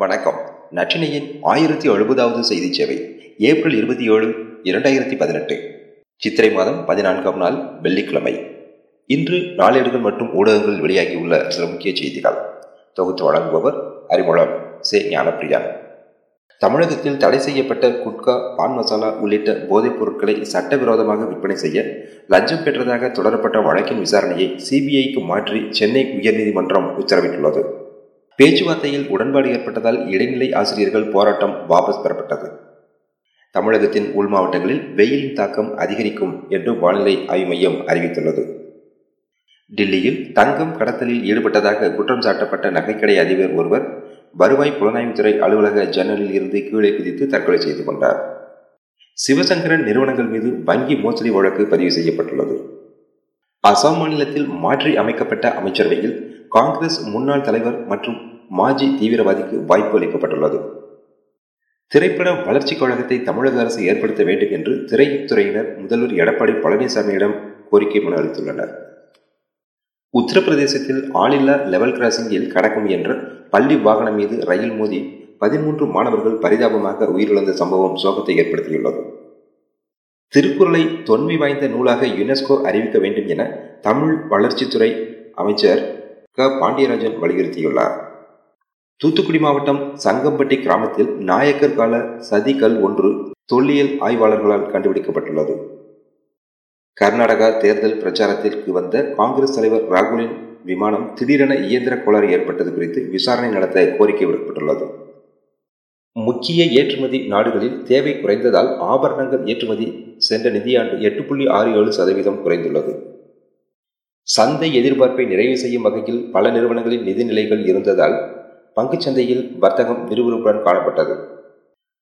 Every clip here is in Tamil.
வணக்கம். நச்சினையின் ஆயிரத்தி எழுபதாவது செய்தி சேவை ஏப்ரல் இருபத்தி ஏழு இரண்டாயிரத்தி பதினெட்டு. சித்திரை மாதம் பதினான்காம் நாள் வெள்ளிக்கிழமை. இன்று நாளேடுகள் மற்றும் ஊடகங்கள் வெளியாகியுள்ள சில முக்கிய செய்திகள். தொகுத்து வழங்குபவர் அறிமுகம் சே. ஞானப்பிரியா. தமிழகத்தில் தடை செய்யப்பட்ட குட்கா பான் மசாலா உள்ளிட்ட போதைப் பொருட்களை சட்டவிரோதமாக விற்பனை செய்ய லஞ்சம் பெற்றதாக தொடரப்பட்ட வழக்கின் விசாரணையை சிபிஐக்கு மாற்றி சென்னை உயர்நீதிமன்றம் உத்தரவிட்டுள்ளது. பேச்சுவார்த்தையில் உடன்பாடு ஏற்பட்டதால் இடைநிலை ஆசிரியர்கள் போராட்டம் வாபஸ் பெறப்பட்டது. தமிழகத்தின் உள் மாவட்டங்களில் வெயிலின் தாக்கம் அதிகரிக்கும் என்று வானிலை ஆய்வு மையம் அறிவித்துள்ளது. டில்லியில் தங்கம் கடத்தலில் ஈடுபட்டதாக குற்றம் சாட்டப்பட்ட நகைக்கடை அதிபர் ஒருவர் வருவாய் புலனாய்வுத்துறை அலுவலக ஜன்னலில் இருந்து கீழே குதித்து தற்கொலை செய்து கொண்டார். சிவசங்கரன் நிறுவனங்கள் மீது வங்கி மோசடி வழக்கு பதிவு செய்யப்பட்டுள்ளது. அசாம் மாநிலத்தில் மாற்றி அமைக்கப்பட்ட அமைச்சரவையில் காங்கிரஸ் முன்னாள் தலைவர் மற்றும் மாஜி தீவிரவாதிக்கு வாய்ப்பு அளிக்கப்பட்டுள்ளது. திரைப்பட வளர்ச்சிக் கழகத்தை தமிழக அரசு ஏற்படுத்த வேண்டும் என்று திரைத்துறையினர் முதல்வர் எடப்பாடி பழனிசாமியிடம் கோரிக்கை மனு அளித்துள்ளனர். உத்தரப்பிரதேசத்தில் ஆளில்லா லெவல் கிராசிங்கில் கடக்கும் என்ற பள்ளி வாகனம் மீது ரயில் மோதி பதிமூன்று மாணவர்கள் பரிதாபமாக உயிரிழந்த சம்பவம் சோகத்தை ஏற்படுத்தியுள்ளது. திருக்குறளை தொன்மை வாய்ந்த நூலாக யுனெஸ்கோ அறிவிக்க வேண்டும் என தமிழ் வளர்ச்சித்துறை அமைச்சர் க. பாண்டியராஜன் வலியுறுத்தியுள்ளார். தூத்துக்குடி மாவட்டம் சங்கம்பட்டி கிராமத்தில் நாயக்கர் கால சதிகள் ஒன்று தொல்லியல் ஆய்வாளர்களால் கண்டுபிடிக்கப்பட்டுள்ளது. கர்நாடகா தேர்தல் பிரச்சாரத்திற்கு வந்த காங்கிரஸ் தலைவர் ராகுலின் விமானம் திடீரென இயந்திர கோளாறு ஏற்பட்டது குறித்து விசாரணை நடத்த கோரிக்கை விடப்பட்டுள்ளது முக்கிய ஏற்றுமதி நாடுகளில் தேவை குறைந்ததால் ஆபரணங்கள் ஏற்றுமதி சென்ற நிதியாண்டு எட்டு புள்ளி ஆறு ஏழு சதவீதம் குறைந்துள்ளது. சந்தை எதிர்பார்ப்பை நிறைவு செய்யும் வகையில் பல நிறுவனங்களின் நிதிநிலைகள் இருந்ததால் பங்குச்சந்தையில் வர்த்தகம் விறுவிறுப்புடன் காணப்பட்டது.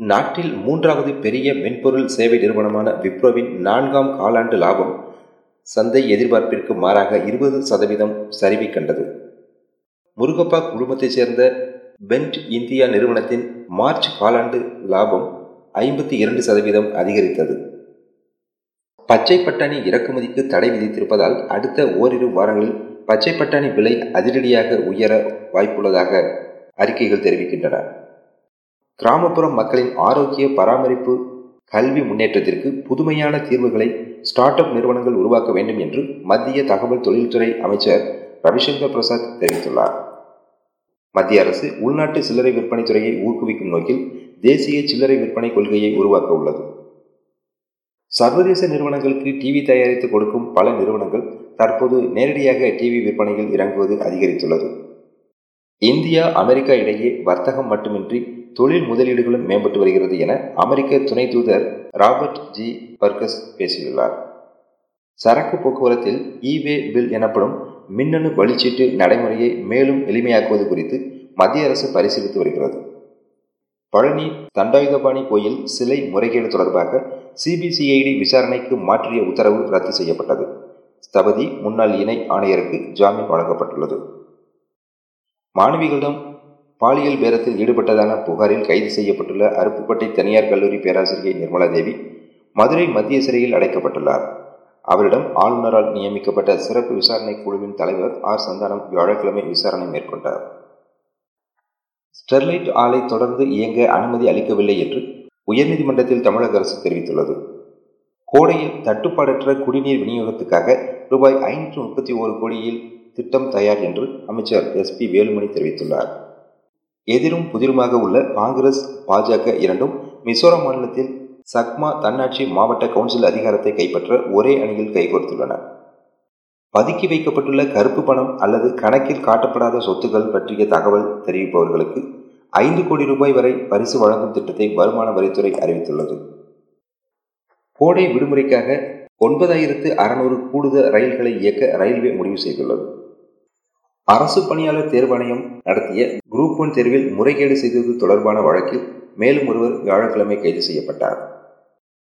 நாட்டில் மூன்றாவது பெரிய மென்பொருள் சேவை நிறுவனமான விப்ரோவின் நான்காம் காலாண்டு லாபம் சந்தை எதிர்பார்ப்பிற்கு மாறாக இருபது சதவீதம் சரிவை கண்டது. முருகப்பா குழுமத்தைச் சேர்ந்த பென்ட் இந்தியா நிறுவனத்தின் மார்ச் காலாண்டு லாபம் ஐம்பத்தி இரண்டு சதவீதம் அதிகரித்தது. பச்சை பட்டாணி இறக்குமதிக்கு தடை விதித்திருப்பதால் அடுத்த ஓரிரு வாரங்களில் பச்சை பட்டாணி விலை அதிரடியாக உயர வாய்ப்புள்ளதாக அறிக்கைகள் தெரிவிக்கின்றன. கிராமப்புற மக்களின் ஆரோக்கிய பராமரிப்பு கல்வி முன்னேற்றத்திற்கு புதுமையான தீர்வுகளை ஸ்டார்ட் அப் நிறுவனங்கள் உருவாக்க வேண்டும் என்று மத்திய தகவல் தொழில்துறை அமைச்சர் ரவிசங்கர் பிரசாத் தெரிவித்துள்ளார். மத்திய அரசு உள்நாட்டு சில்லறை விற்பனை துறையை ஊக்குவிக்கும் நோக்கில் தேசிய சில்லறை விற்பனை கொள்கையை உருவாக்க உள்ளது. சர்வதேச நிறுவனங்களுக்கு டிவி தயாரித்து கொடுக்கும் பல நிறுவனங்கள் தற்போது நேரடியாக டிவி விற்பனையில் இறங்குவது அதிகரித்துள்ளது. இந்தியா அமெரிக்கா இடையே வர்த்தகம் மட்டுமின்றி தொழில் முதலீடுகளும் மேம்பட்டு வருகிறது என அமெரிக்க துணை தூதர் ராபர்ட் ஜி. பர்கஸ் பேசியுள்ளார். சரக்கு போக்குவரத்தில் இவே பில் எனப்படும் மின்னணு வழிச்சீட்டு நடைமுறையை மேலும் எளிமையாக்குவது குறித்து மத்திய அரசு பரிசீலித்து வருகிறது. பழனி தண்டாயுதபாணி கோயில் சிலை முறைகேடு தொடர்பாக சிபிசிஐடி விசாரணைக்கு மாற்றிய உத்தரவு ரத்து செய்யப்பட்டது. ஸ்தபதி முன்னாள் இணை ஆணையருக்கு ஜாமீன் வழங்கப்பட்டுள்ளது. மாணவிகளிடம் பாலியல் பேரத்தில் ஈடுபட்டதான புகாரில் கைது செய்யப்பட்டுள்ள அருப்புக்கோட்டை தனியார் கல்லூரி பேராசிரியை நிர்மலா தேவி மதுரை மத்திய சிறையில் அடைக்கப்பட்டுள்ளார். அவரிடம் ஆளுநரால் நியமிக்கப்பட்ட சிறப்பு விசாரணை குழுவின் தலைவர் ஆர். சந்தானம் வியாழக்கிழமை விசாரணை மேற்கொண்டார். ஸ்டெர்லைட் ஆலை தொடர்ந்து இயங்க அனுமதி அளிக்கவில்லை என்று உயர்நீதிமன்றத்தில் தமிழக அரசு தெரிவித்துள்ளது. கோடையில் தட்டுப்பாடற்ற குடிநீர் விநியோகத்துக்காக ரூபாய் ஐநூற்று முப்பத்தி ஓரு கோடியில் திட்டம் தயார் என்று அமைச்சர் எஸ் பி வேலுமணி தெரிவித்துள்ளார். எதிரும் புதிருமாக உள்ள காங்கிரஸ் பாஜக இரண்டும் மிசோரம் மாநிலத்தில் சக்மா தன்னாட்சி மாவட்ட கவுன்சில் அதிகாரத்தை கைப்பற்ற ஒரே அணியில் கைகோர்த்துள்ளன. பதுக்கி வைக்கப்பட்டுள்ள கருப்பு பணம் அல்லது கணக்கில் காட்டப்படாத சொத்துக்கள் பற்றிய தகவல் தெரிவிப்பவர்களுக்கு ஐந்து கோடி ரூபாய் வரை பரிசு வழங்கும் திட்டத்தை வருமான வரித்துறை அறிவித்துள்ளது. கோடை விடுமுறைக்காக ஒன்பதாயிரத்து அறுநூறு கூடுதல் ரயில்களை இயக்க ரயில்வே முடிவு செய்துள்ளது. அரசு பணியாளர் தேர்வாணையம் நடத்திய குரூப் ஒன் தேர்வில் முறைகேடு செய்தது தொடர்பான வழக்கில் மேலும் ஒருவர் வியாழக்கிழமை கைது செய்யப்பட்டார்.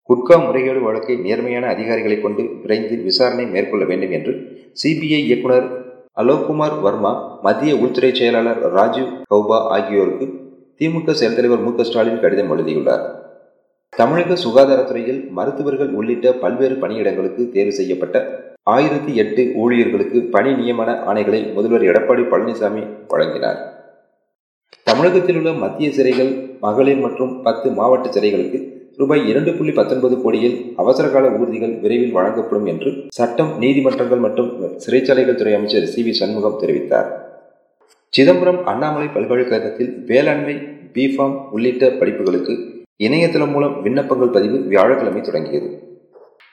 குட்கா முறைகேடு வழக்கை நேர்மையான அதிகாரிகளை கொண்டு விரைந்து விசாரணை மேற்கொள்ள வேண்டும் என்று சிபிஐ இயக்குநர் அலோக்குமார் வர்மா மத்திய உள்துறை செயலாளர் ராஜீவ் கௌபா ஆகியோருக்கு திமுக செயல் தலைவர் மு ஸ்டாலின் கடிதம் எழுதியுள்ளார். தமிழக சுகாதாரத்துறையில் மருத்துவர்கள் உள்ளிட்ட பல்வேறு பணியிடங்களுக்கு தேர்வு செய்யப்பட்ட ஆயிரத்தி எட்டு ஊழியர்களுக்கு பணி நியமன ஆணைகளை முதல்வர் எடப்பாடி பழனிசாமி வழங்கினார். தமிழகத்தில் உள்ள மத்திய சிறைகள் மகளிர் மற்றும் பத்து மாவட்ட சிறைகளுக்கு ரூபாய் இரண்டு புள்ளி பத்தொன்பது கோடியில் அவசரகால ஊர்திகள் விரைவில் வழங்கப்படும் என்று சட்டம் நீதிமன்றங்கள் மற்றும் சிறைச்சாலைகள் துறை அமைச்சர் சி வி சண்முகம் தெரிவித்தார். சிதம்பரம் அண்ணாமலை பல்கலைக்கழகத்தில் வேளாண்மை பிஃபார்ம் உள்ளிட்ட படிப்புகளுக்கு இணையதளம் மூலம் விண்ணப்பங்கள் பதிவு வியாழக்கிழமை தொடங்கியது.